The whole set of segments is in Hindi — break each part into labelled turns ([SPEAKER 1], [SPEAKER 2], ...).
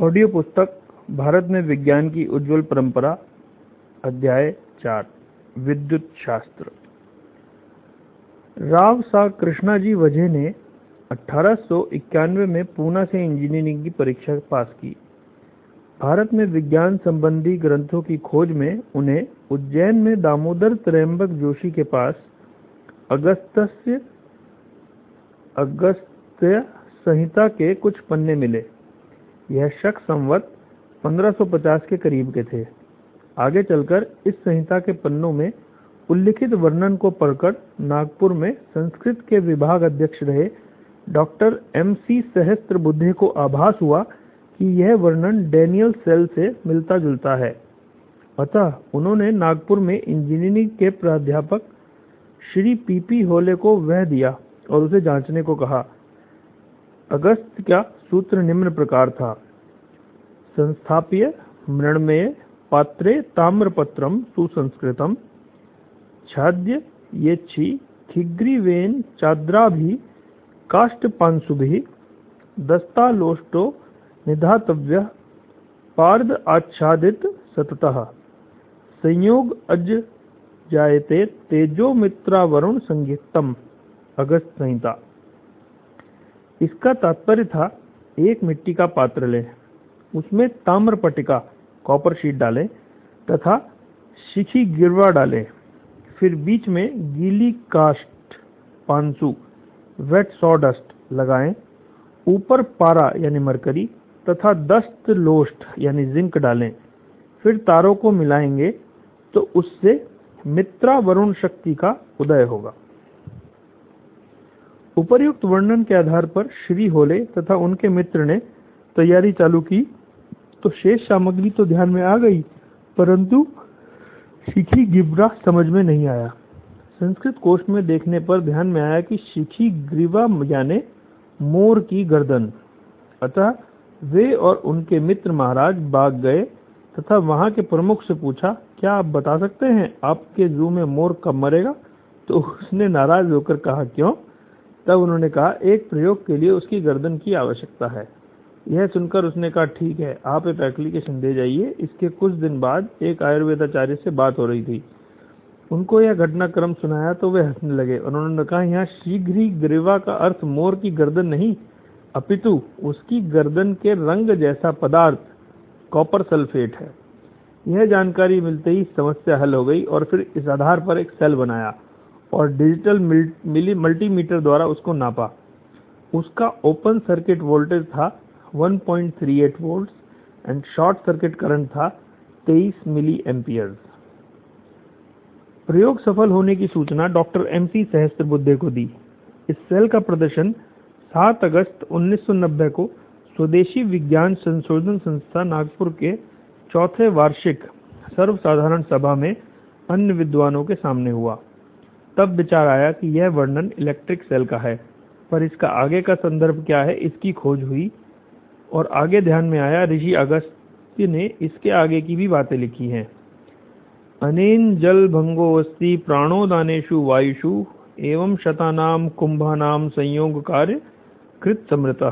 [SPEAKER 1] ऑडियो पुस्तक, भारत में विज्ञान की उज्ज्वल परंपरा, अध्याय चार, विद्युत शास्त्र। राव सा कृष्णाजी वझे ने 1891 में पूना से इंजीनियरिंग की परीक्षा पास की। भारत में विज्ञान संबंधी ग्रंथों की खोज में उन्हें उज्जैन में दामोदर त्रयंबक जोशी के पास अगस्त्य संहिता के कुछ पन्ने मिले। यह शक संवत 1550 के करीब के थे। आगे चलकर इस संहिता के पन्नों में उल्लिखित वर्णन को पढ़कर नागपुर में संस्कृत के विभाग अध्यक्ष रहे डॉक्टर एम सी सहस्त्रबुद्धे को आभास हुआ कि यह वर्णन डैनियल सेल से मिलता जुलता है। अतः उन्होंने नागपुर में इंजीनियरिंग के प्राध्यापक श्री पीपी होले को वह दिया और उसे जांचने को कहा। अगस्त का सूत्र निम्न प्रकार था। संस्थाप्य, मृणमय, पात्रे, ताम्रपत्रम, सुसंस्कृतम। छाद्य, येच्छी खिग्रीवेन चाद्राभि काष्ठपांशुभिः दस्तालोष्टो, निधातव्य, पार्द आच्छादित सततः। संयोग अज जायते तेजो मित्रावरुण संगीतम। अगस्त संहिता। इसका तात्पर्य था, एक मिट्टी का पात्र लें, उसमें ताम्र शीट डालें, तथा शिखी गिरवा डालें, फिर बीच में गीली वेट सॉडस्ट लगाएँ, ऊपर पारा, यानी मरकरी, तथा दस्त लोस्ट यानी जिंक डालें, फिर तारों को मिलाएँगे तो उससे मित्रा वरुण शक्ति का उदय होगा। उपर्युक्त वर्णन के आधार पर श्री होले तथा उनके मित्र ने तैयारी चालू की। तो शेष सामग्री तो ध्यान में आ गई, परंतु शिखी गिब्रा समझ में नहीं आया। संस्कृत कोश में देखने पर ध्यान में आया कि शिखी ग्रीवा यानी मोर की गर्दन। अतः वे और उनके मित्र महाराज बाग गए तथा वहाँ के प्रमुख से पूछा, क्या आप बता सकते हैं आपके जू में मोर कब मरेगा? तो उसने नाराज़ होकर कहा, क्यों? तब उन्होंने कहा, एक प्रयोग के लिए उसकी गर्दन की आवश्यकता है। यह सुनकर उसने कहा, ठीक है, आप एक एप्लीकेशन दे जाइए। इसके कुछ दिन बाद एक आयुर्वेदाचार्य से बात हो रही थी। उनको यह घटनाक्रम सुनाया तो वे हंसने लगे। उन्होंने कहा, यहाँ शीघ्र ही ग्रीवा का अर्थ मोर की गर्दन नहीं, अपितु उसकी गर्दन के रंग जैसा पदार्थ, कॉपर सल्फेट है। यह जानकारी मिलते ही समस्या हल हो गई और फिर इस आधार पर एक सेल बनाया। और डिजिटल मल्टीमीटर द्वारा उसको नापा। उसका ओपन सर्किट वोल्टेज था 1.38 volts and short circuit current था 23 मिली एम्पियर्स। प्रयोग सफल होने की सूचना डॉक्टर एम सी सहस्त्रबुद्धे को दी। इस सेल का प्रदर्शन 7 अगस्त 1990 को स्वदेशी विज्ञान संशोधन संस्था नागपुर के चौथे वार्षिक सर्वसाधारण सभा में अन्य विद्वानों के सामने हुआ। तब विचार आया कि यह वर्णन इलेक्ट्रिक सेल का है। पर इसका आगे का संदर्भ क्या है, इसकी खोज हुई और आगे ध्यान में आया, ऋषि अगस्त्य ने इसके आगे की भी बातें लिखी हैं। अनेन जल भंगोवस्ती प्राणोदानेशु वायुषु एवं शतानाम कुंभानाम संयोग कार्य कृत समृत।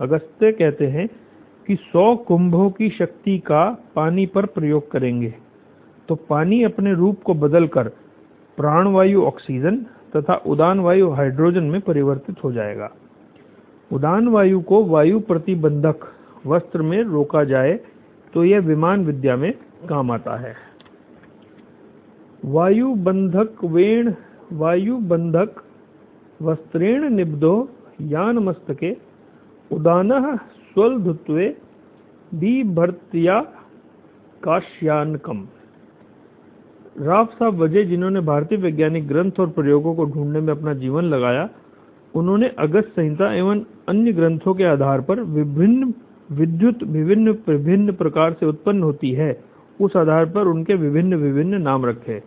[SPEAKER 1] अगस्त्य कहते हैं कि सौ कुंभों की शक्ति का पानी पर प्रयोग करेंगे। तो पानी अपने रूप को बदलकर प्राणवायु ऑक्सीजन तथा उदान वायु हाइड्रोजन में परिवर्तित हो जाएगा। उदान वायु को वायु प्रतिबंधक वस्त्र में रोका जाए तो यह विमान विद्या में काम आता है। वायु बंधक वेण, वायु बंधक वस्त्रेण निब्धो यान मस्तके, उदान स्वलधुत्वे, बिभर्त्या काश्यानकम। राव साहब वजह जिन्होंने भारतीय वैज्ञानिक ग्रंथ और प्रयोगों को ढूँढने में अपना जीवन लगाया, उन्होंने अगस्त संहिता एवं अन्य ग्रंथों के आधार पर विभिन्न विद्युत, विभिन्न विभिन्न प्रकार से उत्पन्न होती है, उस आधार पर उनके विभिन्न विभिन्न नाम रखे।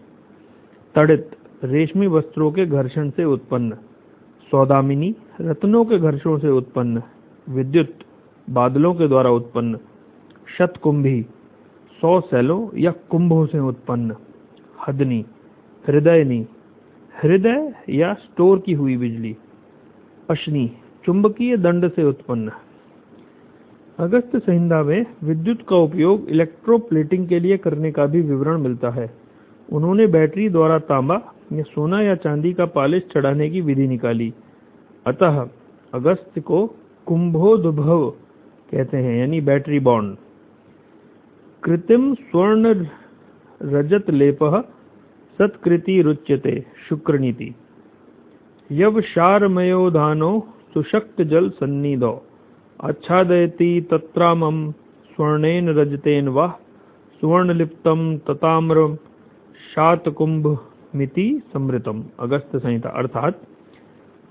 [SPEAKER 1] तड़ित, रेशमी वस्त्रों के घर्षण से उत्पन्न। सौदामिनी, रत्नों के घर्षणों से उत्पन्न। विद्युत, बादलों के द्वारा उत्पन्न। शतकुंभी, सौ सैलों या कुंभों से उत्पन्न। हदनी, हृदयनी, हृदय या स्टोर की हुई बिजली, अश्नि, चुंबकीय दंड से उत्पन्न। अगस्त संहिता में विद्युत का उपयोग इलेक्ट्रोप्लेटिंग के लिए करने का भी विवरण मिलता है। उन्होंने बैटरी द्वारा तांबा या सोना या चांदी का पॉलिश चढ़ाने की विधि निकाली। अतः अगस्त को कुंभोद्भव कहते हैं, यानी बैटरी बॉन्ड। कृत्रिम स्वर्ण रजत लेप सत्कृति रुच्यते शुक्र नीति यवशारमयोधानो सन्निधौ। आच्छादयति तत्रामम स्वर्णेन रजतेन वा तताम्रम शातकुंभ मिति समृतम अगस्त संहिता, अर्थात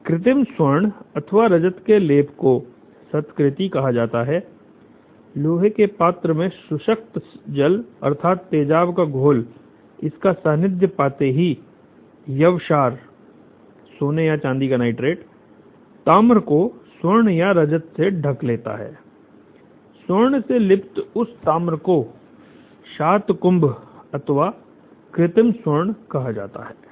[SPEAKER 1] कृत्रिम स्वर्ण अथवा रजत के लेप को सत्कृति कहा जाता है। लोहे के पात्र में सुशक्त जल अर्थात तेजाब का घोल, इसका सानिध्य पाते ही यवशार सोने या चांदी का नाइट्रेट, ताम्र को स्वर्ण या रजत से ढक लेता है। स्वर्ण से लिप्त उस ताम्र को शात कुंभ अथवा कृत्रिम स्वर्ण कहा जाता है।